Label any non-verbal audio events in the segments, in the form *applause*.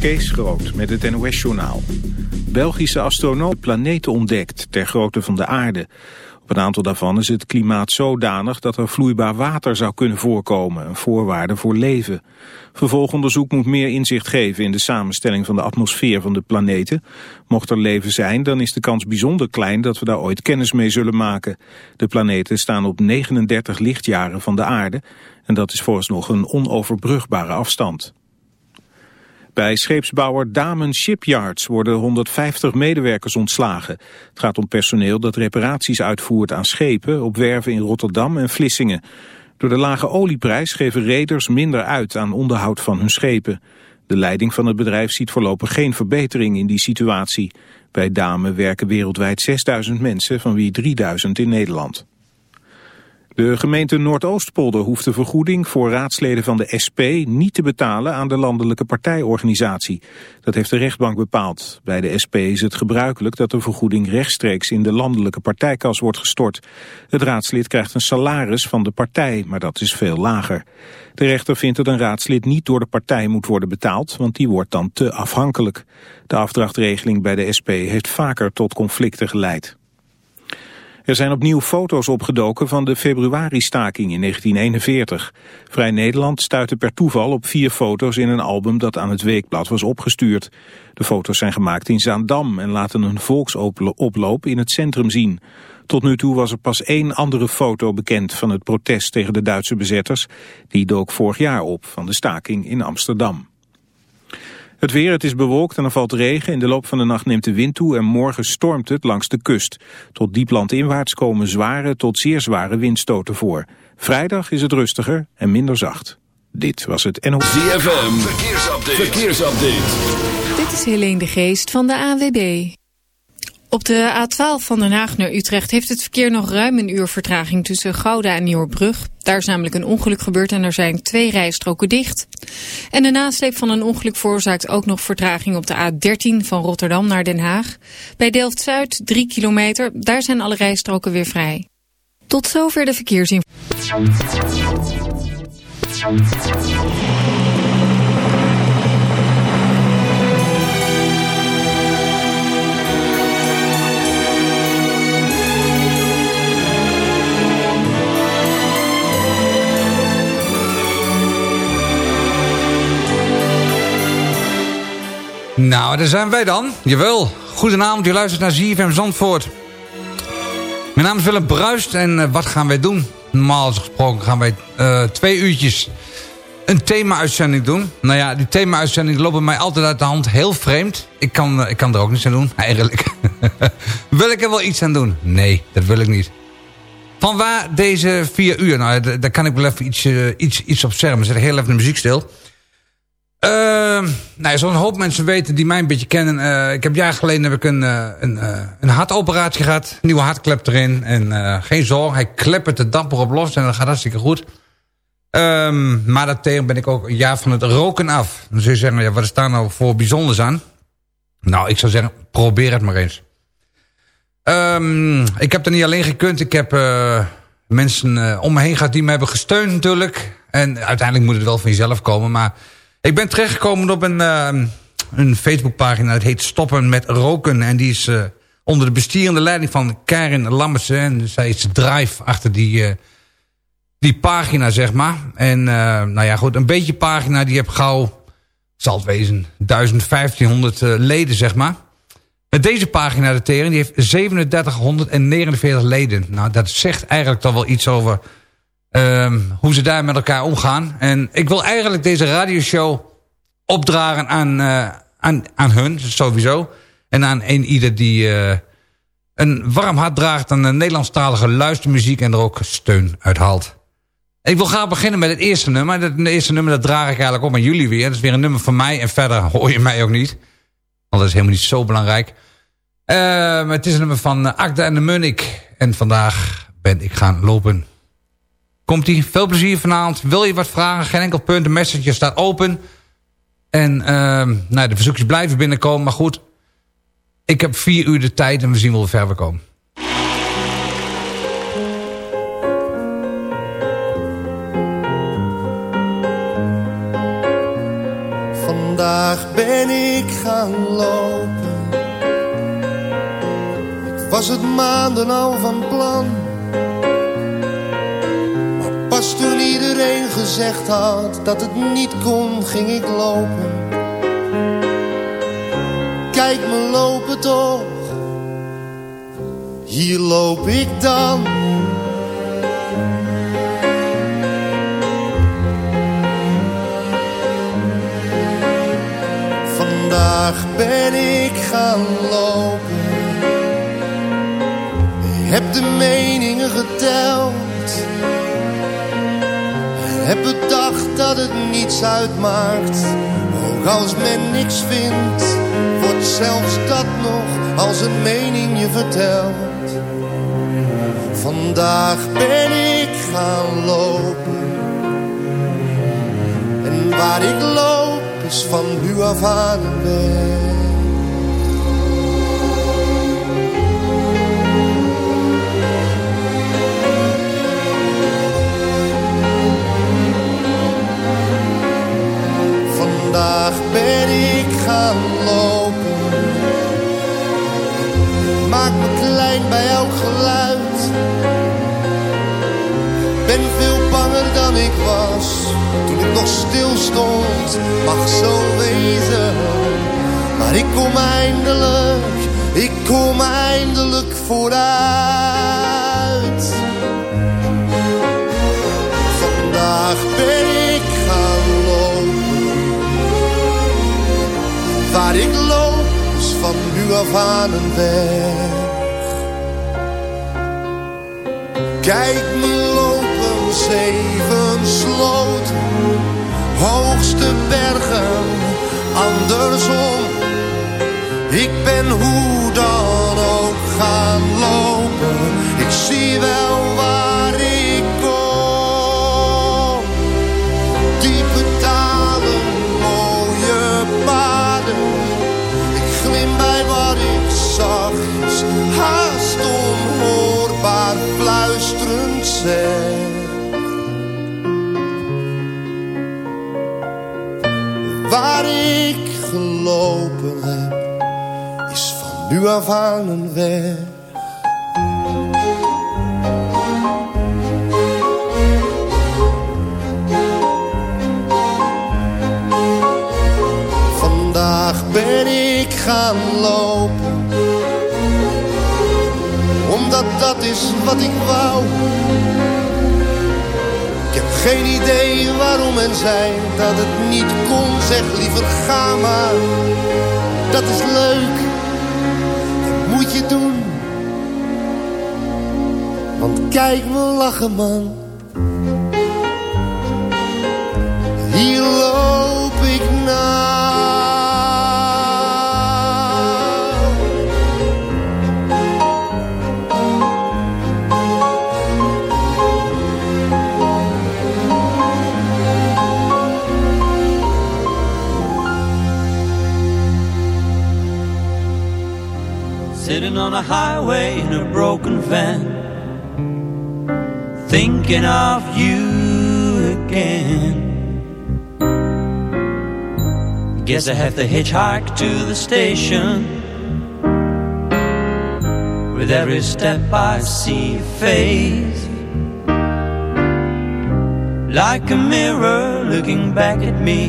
Kees Groot met het NOS-journaal. Belgische astronoom planeten ontdekt ter grootte van de aarde. Op een aantal daarvan is het klimaat zodanig dat er vloeibaar water zou kunnen voorkomen, een voorwaarde voor leven. Vervolgonderzoek moet meer inzicht geven in de samenstelling van de atmosfeer van de planeten. Mocht er leven zijn, dan is de kans bijzonder klein dat we daar ooit kennis mee zullen maken. De planeten staan op 39 lichtjaren van de aarde en dat is vooralsnog een onoverbrugbare afstand. Bij scheepsbouwer Damen Shipyards worden 150 medewerkers ontslagen. Het gaat om personeel dat reparaties uitvoert aan schepen op werven in Rotterdam en Vlissingen. Door de lage olieprijs geven reders minder uit aan onderhoud van hun schepen. De leiding van het bedrijf ziet voorlopig geen verbetering in die situatie. Bij Damen werken wereldwijd 6000 mensen, van wie 3000 in Nederland. De gemeente Noordoostpolder hoeft de vergoeding voor raadsleden van de SP niet te betalen aan de landelijke partijorganisatie. Dat heeft de rechtbank bepaald. Bij de SP is het gebruikelijk dat de vergoeding rechtstreeks in de landelijke partijkas wordt gestort. Het raadslid krijgt een salaris van de partij, maar dat is veel lager. De rechter vindt dat een raadslid niet door de partij moet worden betaald, want die wordt dan te afhankelijk. De afdrachtregeling bij de SP heeft vaker tot conflicten geleid. Er zijn opnieuw foto's opgedoken van de februari-staking in 1941. Vrij Nederland stuitte per toeval op vier foto's in een album dat aan het Weekblad was opgestuurd. De foto's zijn gemaakt in Zaandam en laten een volksoploop in het centrum zien. Tot nu toe was er pas één andere foto bekend van het protest tegen de Duitse bezetters. Die dook vorig jaar op van de staking in Amsterdam. Het weer, het is bewolkt en er valt regen. In de loop van de nacht neemt de wind toe en morgen stormt het langs de kust. Tot diep landinwaarts komen zware tot zeer zware windstoten voor. Vrijdag is het rustiger en minder zacht. Dit was het NO. ZFM, verkeersupdate. verkeersupdate. Dit is Helene de Geest van de AWB. Op de A12 van Den Haag naar Utrecht heeft het verkeer nog ruim een uur vertraging tussen Gouda en Nieuwerbrug. Daar is namelijk een ongeluk gebeurd en er zijn twee rijstroken dicht. En de nasleep van een ongeluk veroorzaakt ook nog vertraging op de A13 van Rotterdam naar Den Haag. Bij Delft-Zuid 3 kilometer, daar zijn alle rijstroken weer vrij. Tot zover de verkeersinformatie. Nou, daar zijn wij dan. Jawel. Goedenavond, je luistert naar ZFM Zandvoort. Mijn naam is Willem Bruist en uh, wat gaan wij doen? Normaal gesproken gaan wij uh, twee uurtjes een thema-uitzending doen. Nou ja, die thema-uitzending lopen mij altijd uit de hand. Heel vreemd. Ik kan, uh, ik kan er ook niets aan doen, *laughs* eigenlijk. wil ik er wel iets aan doen? Nee, dat wil ik niet. Van waar deze vier uur? Nou, daar kan ik wel even iets, iets, iets op zeggen. Zet heel even de muziek stil. Uh, nou, zo'n hoop mensen weten die mij een beetje kennen. Uh, ik heb jaar geleden heb ik een, uh, een, uh, een hartoperatie gehad. Nieuwe hartklep erin. En geen zorg, hij kleppert er dapper op los. En dat gaat hartstikke goed. Um, maar daartegen ben ik ook een jaar van het roken af. Dan zou je zeggen, ja, wat is daar nou voor bijzonders aan? Nou, ik zou zeggen, probeer het maar eens. Um, ik heb er niet alleen gekund. Ik heb mensen om me heen gehad die me hebben gesteund natuurlijk. En uiteindelijk moet het wel van jezelf komen. Maar ik ben terechtgekomen op een, uh, een Facebookpagina. Het heet Stoppen met Roken. En die is uh, onder de besturende leiding van Karin Lammersen. En zij is drive achter die, uh, die pagina, zeg maar. En nou ja, goed, een beetje pagina. Die heb gauw, zal het wezen, 1500 leden, zeg maar. Met deze pagina, de Tering, die heeft 3749 leden. Nou, dat zegt eigenlijk toch wel iets over Um, hoe ze daar met elkaar omgaan. En ik wil eigenlijk deze radioshow opdragen aan, uh, aan, aan hun, sowieso. En aan een ieder die uh, een warm hart draagt aan de Nederlandstalige luistermuziek... en er ook steun uit haalt. Ik wil graag beginnen met het eerste nummer. Het eerste nummer dat draag ik eigenlijk op aan jullie weer. Dat is weer een nummer van mij en verder *laughs* hoor je mij ook niet. Want dat is helemaal niet zo belangrijk. Uh, het is een nummer van Akda en de Munnik. En vandaag ben ik gaan lopen... Komt-ie. Veel plezier vanavond. Wil je wat vragen? Geen enkel punt. De message staat open. En uh, nou, de verzoekjes blijven binnenkomen. Maar goed, ik heb vier uur de tijd en we zien wel ver we komen. Vandaag Vandaag ben ik gaan lopen. Ik was het maanden al van plan. Toen iedereen gezegd had dat het niet kon, ging ik lopen. Kijk me lopen toch, hier loop ik dan. Vandaag ben ik gaan lopen. Heb de meningen geteld. Heb bedacht dat het niets uitmaakt. Ook als men niks vindt, wordt zelfs dat nog als een mening je vertelt. Vandaag ben ik gaan lopen. En waar ik loop is van nu af aan weg. Vandaag ben ik gaan lopen. Maak me klein bij elk geluid. Ben veel banger dan ik was toen ik nog stil stond. Mag zo wezen, maar ik kom eindelijk, ik kom eindelijk vooruit. Aan. Kijk me lopen, zeven sloten, hoogste bergen, andersom. Ik ben hoe dan ook gaan lopen, ik zie wel waar Waar ik gelopen heb, is van nu af aan een weg. Vandaag ben ik gaan lopen. Omdat dat is wat ik wou geen idee waarom en zij Dat het niet kon, zeg liever ga maar. Dat is leuk, dat moet je doen. Want kijk me lachen man. Hier loop ik naar A highway in a broken van, thinking of you again. Guess I have to hitchhike to the station. With every step I see your face, like a mirror looking back at me,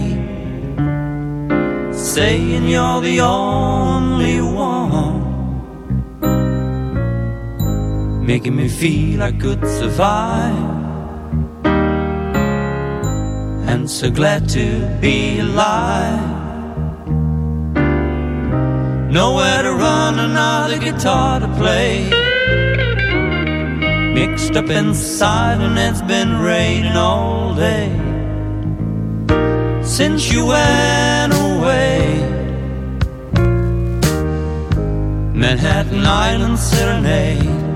saying you're the only making me feel I could survive. And so glad to be alive. Nowhere to run, another guitar to play. Mixed up inside, and it's been raining all day. Since you went away, Manhattan Island Serenade.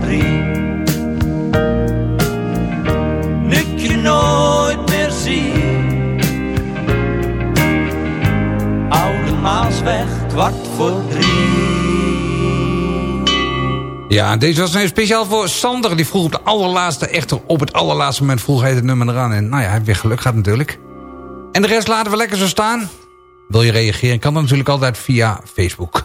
Drie. Je nooit meer zie. Oude Maasweg, kwart voor drie. Ja, deze was speciaal voor Sander. Die vroeg op de allerlaatste, echt op het allerlaatste moment vroeg hij het nummer eraan. En nou ja, hij heeft weer geluk gehad natuurlijk. En de rest laten we lekker zo staan. Wil je reageren, kan dat natuurlijk altijd via Facebook.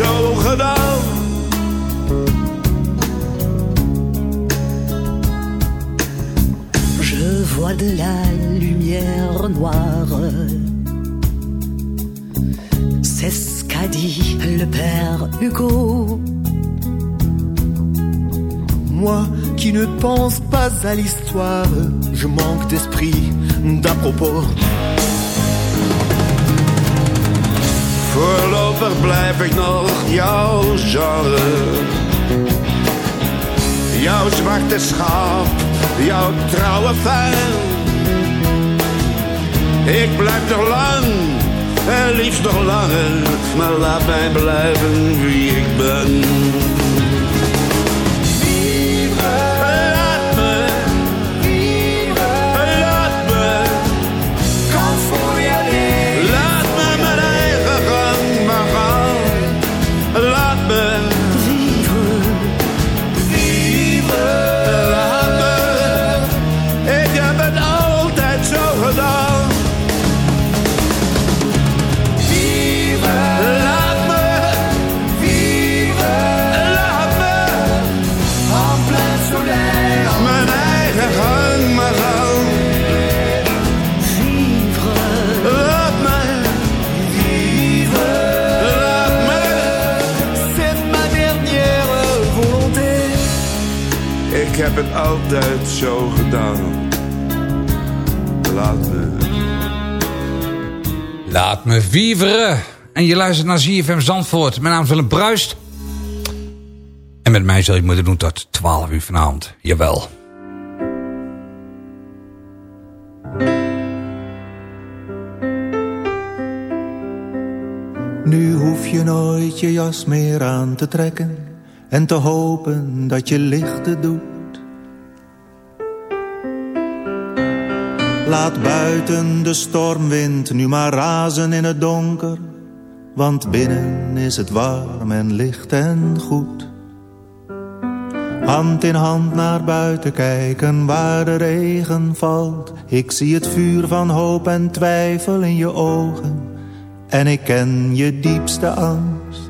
zo gedaan. je vois de la lumière noire. C'est ce qu'a dit le père Hugo. moi qui ne pense pas à l'histoire, je manque d'esprit d'à propos. Voorlopig blijf ik nog jouw genre. Jouw zwarte schaap, jouw trouwe fan. Ik blijf nog lang, en liefst nog langer. Maar laat mij blijven wie ik ben. Altijd zo gedaan. Laat me. Laat me viveren. En je luistert naar ZFM Zandvoort. Mijn naam is Willem Bruist. En met mij zul je moeten doen tot 12 uur vanavond. Jawel. Nu hoef je nooit je jas meer aan te trekken en te hopen dat je lichten doet. Laat buiten de stormwind nu maar razen in het donker, want binnen is het warm en licht en goed. Hand in hand naar buiten kijken waar de regen valt. Ik zie het vuur van hoop en twijfel in je ogen. En ik ken je diepste angst.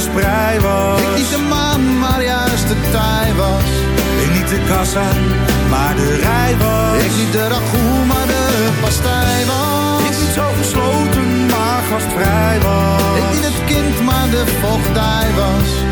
Sprei was. Ik niet de maan, maar juist de tij was. Ik niet de kassa, maar de rij was. Ik niet de ragout, maar de pastij was. Ik niet zo gesloten, maar gastvrij was. Ik niet het kind, maar de vochtdij was.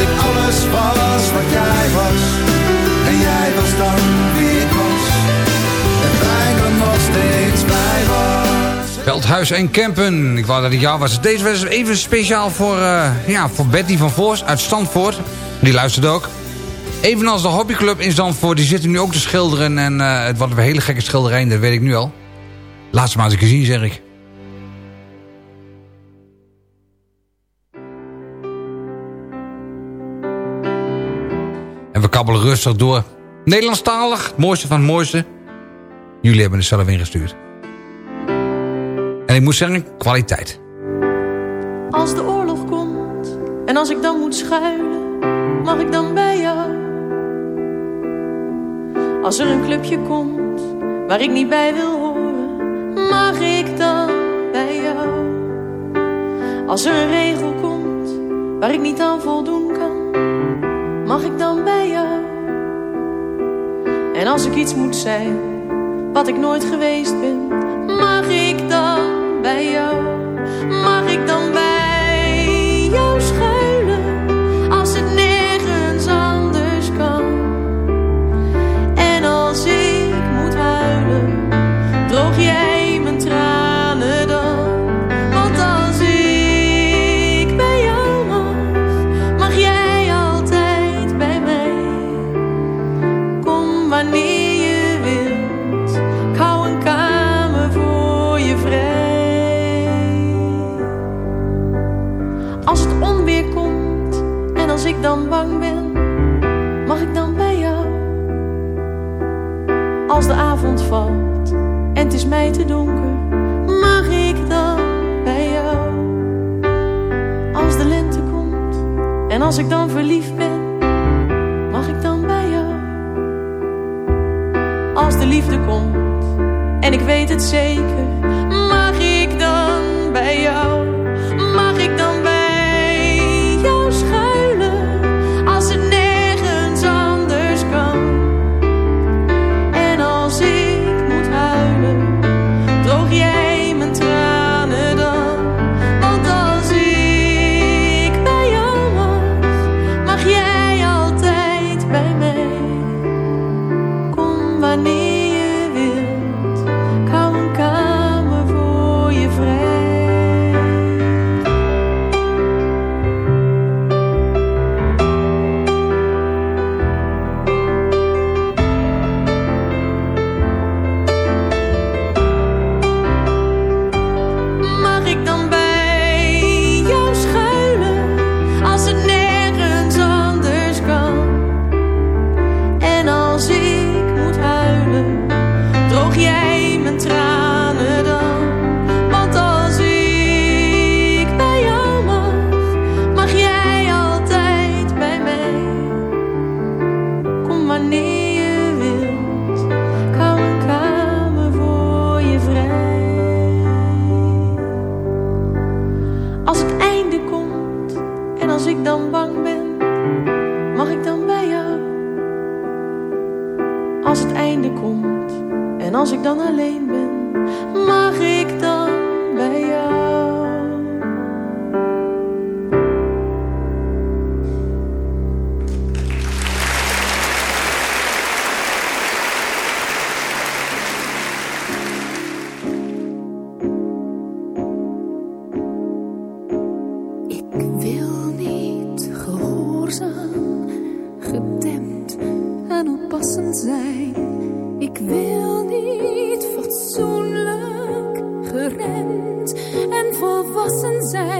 Ik alles was wat jij was. En jij was dan wie ik was. En bijna nog steeds blij was. Veldhuis en Kempen. Ik wou dat het jou was. Deze was even speciaal voor, eh, ja, voor Betty van Voors uit Zandvoort. Die luistert ook. Evenals de hobbyclub in Zandvoort. Die zitten nu ook te schilderen. En eh, het wordt een hele gekke schilderij. Dat weet ik nu al. Laat ze maar eens een keer zien, zeg ik. Kabbelen rustig door. Nederlandstalig, het mooiste van het mooiste. Jullie hebben het zelf ingestuurd. En ik moet zeggen, kwaliteit. Als de oorlog komt en als ik dan moet schuilen, mag ik dan bij jou? Als er een clubje komt waar ik niet bij wil horen, mag ik dan bij jou? Als er een regel komt waar ik niet aan voldoen mag ik dan bij jou? En als ik iets moet zijn wat ik nooit geweest ben, mag ik dan bij jou? Mag ik dan bij mij te donker, mag ik dan bij jou? Als de lente komt en als ik dan verliefd ben, mag ik dan bij jou? Als de liefde komt en ik weet het zeker, mag ik dan? Ik wil niet fatsoenlijk, gerend en volwassen zijn.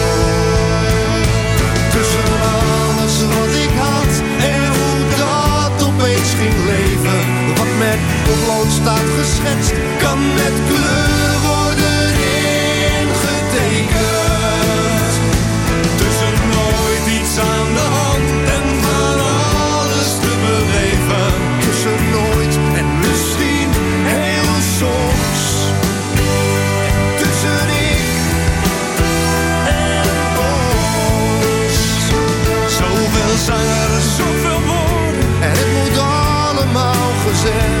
Leven. Wat met potlood staat geschetst, kan met kleur worden ingetekend. Tussen nooit iets aan de hand en van alles te beleven. Tussen nooit en misschien heel soms. Tussen ik en ons. Zoveel zangers, allemaal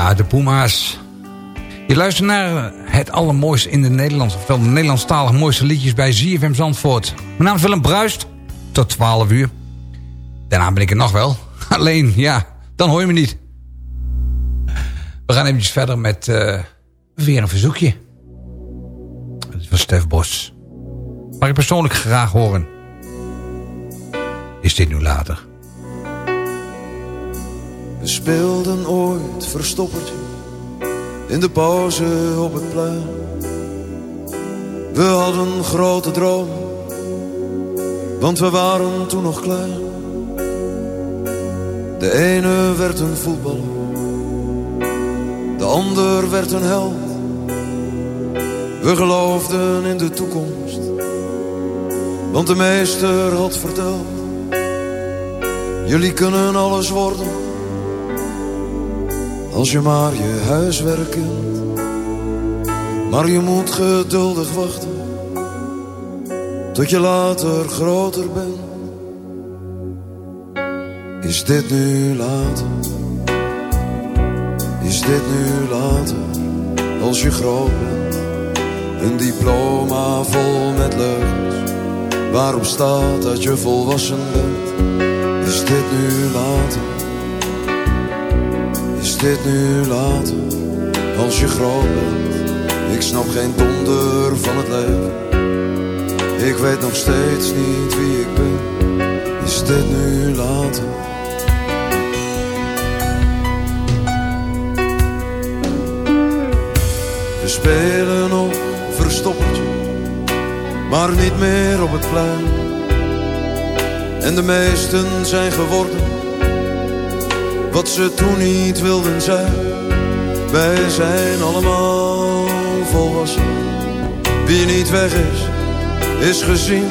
Ja, de Puma's. Je luistert naar het allermooiste in de Nederlands... of de Nederlandstalige mooiste liedjes bij ZFM Zandvoort. Mijn naam is Willem Bruist. Tot 12 uur. Daarna ben ik er nog wel. *laughs* Alleen, ja, dan hoor je me niet. We gaan eventjes verder met uh, weer een verzoekje. Dat is van Stef Bos. Mag ik persoonlijk graag horen. Is dit nu later? Speelden ooit verstoppertje in de pauze op het plein. We hadden grote dromen, want we waren toen nog klein. De ene werd een voetballer, de ander werd een held. We geloofden in de toekomst, want de meester had verteld. Jullie kunnen alles worden als je maar je huiswerk kent. Maar je moet geduldig wachten tot je later groter bent. Is dit nu later? Is dit nu later? Als je groot bent, een diploma vol met leugens, waarop staat dat je volwassen bent. Is dit nu later? Dit nu later, als je groot bent? Ik snap geen donder van het leven. Ik weet nog steeds niet wie ik ben. Is dit nu later? We spelen nog verstoppertje, maar niet meer op het plein. En de meesten zijn geworden wat ze toen niet wilden zijn. Wij zijn allemaal volwassen. Wie niet weg is, is gezien.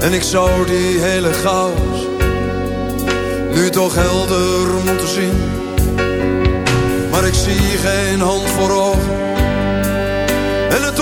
En ik zou die hele chaos nu toch helder moeten zien. Maar ik zie geen hand voor ogen. En het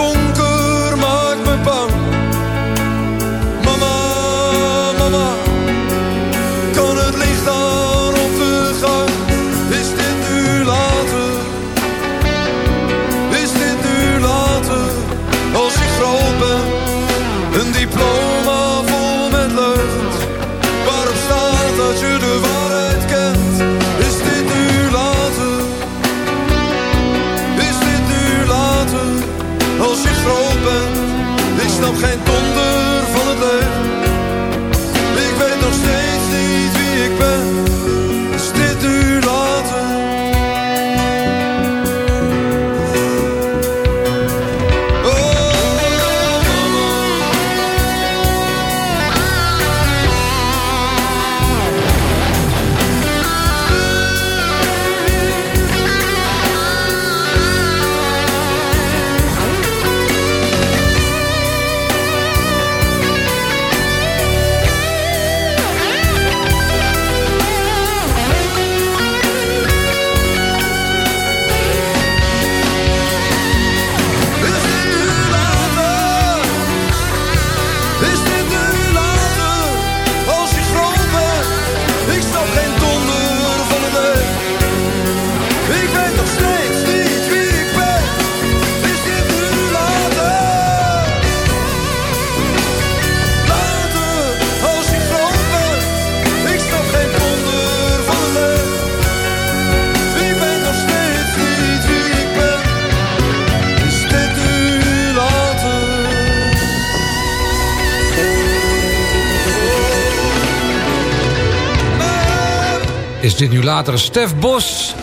dit nu later Stef Bos.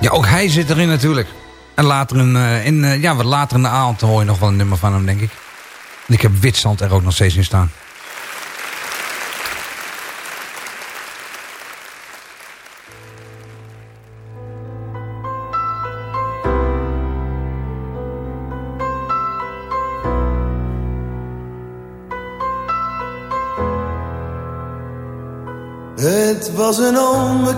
Ja, ook hij zit erin natuurlijk. En later in, uh, in uh, ja, later in de avond hoor je nog wel een nummer van hem, denk ik. Ik heb Witstand er ook nog steeds in staan.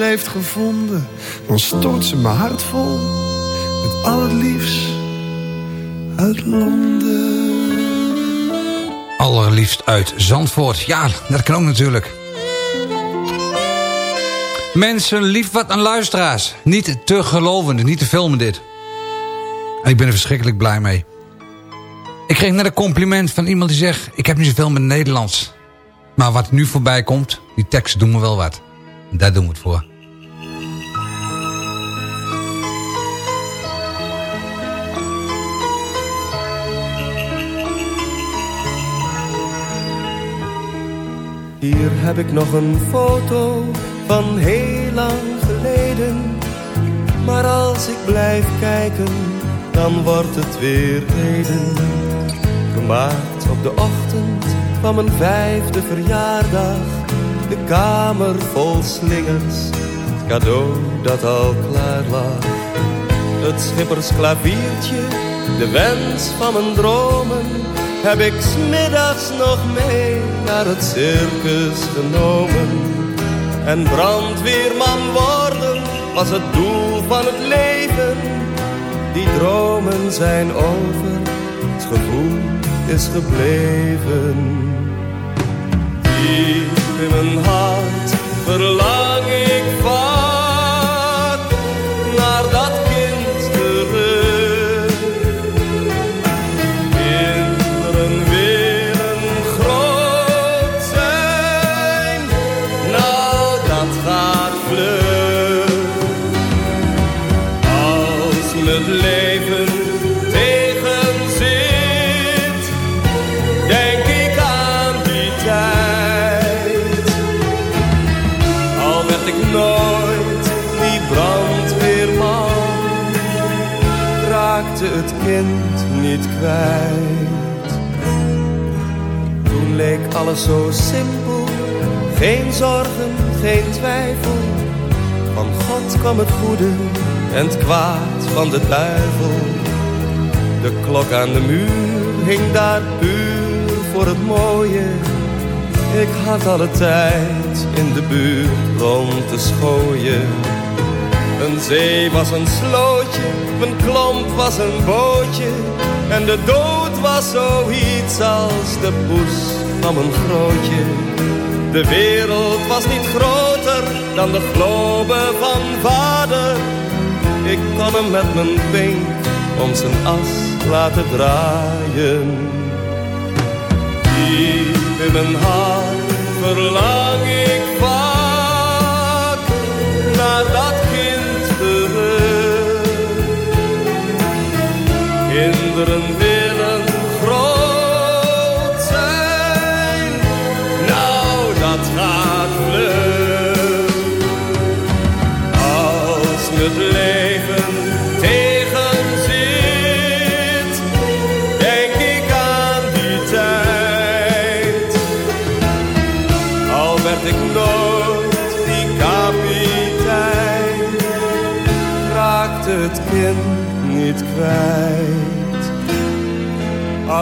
Heeft gevonden, dan stort ze mijn hart vol met al het liefst uit Londen. Allerliefst uit Zandvoort. Ja, dat kan ook natuurlijk. Mensen, lief wat aan luisteraars. Niet te geloven, niet te filmen dit. En ik ben er verschrikkelijk blij mee. Ik kreeg net een compliment van iemand die zegt... ik heb niet zoveel met Nederlands. Maar wat nu voorbij komt, die teksten doen me wel wat. Daar doen we het voor. Hier heb ik nog een foto van heel lang geleden. Maar als ik blijf kijken, dan wordt het weer heden. Gemaakt op de ochtend van mijn vijfde verjaardag. De kamer vol slingers, het cadeau dat al klaar lag. Het schippersklaviertje, de wens van mijn dromen heb ik smiddags nog mee naar het circus genomen. En brandweerman worden was het doel van het leven. Die dromen zijn over, het gevoel is gebleven. Diep in mijn hart verlang ik vaak naar dat kwijt. Toen leek alles zo simpel, geen zorgen, geen twijfel. Van God kwam het goede en het kwaad van de duivel. De klok aan de muur hing daar puur voor het mooie. Ik had alle tijd in de buurt rond te schooien. Een zee was een slootje, mijn klomp was een bootje. En de dood was zoiets als de poes van mijn grootje. De wereld was niet groter dan de globe van vader. Ik kon hem met mijn pink om zijn as laten draaien. Diep in mijn hart verlang ik vaak Kinderen willen groot zijn, nou dat gaat vlug. Als het leven tegenzit, denk ik aan die tijd. Al werd ik nooit die kapitein, raakte het kind niet kwijt.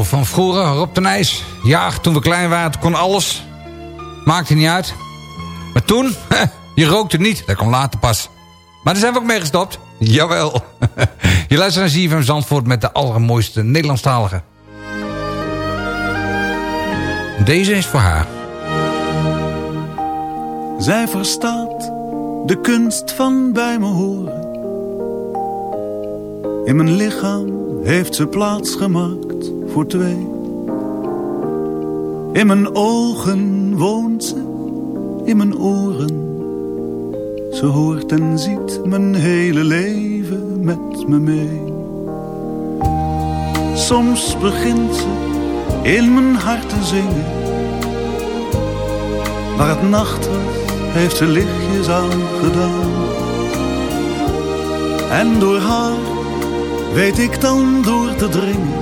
Van vroeger, Rob de Nijs. Ja, toen we klein waren, kon alles. Maakte niet uit. Maar toen, *laughs* je rookte niet. Dat kwam later pas. Maar daar zijn we ook mee gestopt. Jawel. *laughs* Je luistert naar ZFM Zandvoort met de allermooiste Nederlandstalige. Deze is voor haar. Zij verstaat de kunst van bij me horen. In mijn lichaam heeft ze plaats gemaakt voor twee. In mijn ogen woont ze, in mijn oren. Ze hoort en ziet mijn hele leven met me mee. Soms begint ze in mijn hart te zingen. Waar het nacht heeft ze lichtjes aan gedaan. En door haar weet ik dan door te dringen.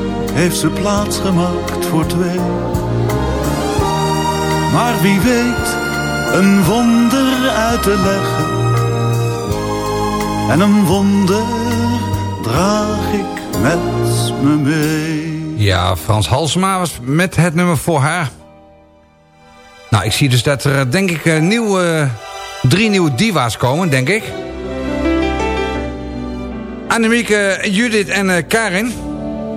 heeft ze plaats gemaakt voor twee. Maar wie weet een wonder uit te leggen. En een wonder draag ik met me mee. Ja, Frans Halsema was met het nummer voor haar. Nou, ik zie dus dat er denk ik nieuwe, drie nieuwe diva's komen, denk ik. Annemieke, Judith en uh, Karin.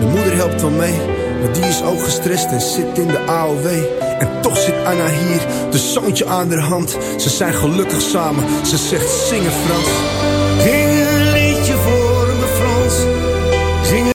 de moeder helpt wel mee. Maar die is ook gestrest en zit in de AOW. En toch zit Anna hier, de zoontje aan haar hand. Ze zijn gelukkig samen, ze zegt zingen Frans.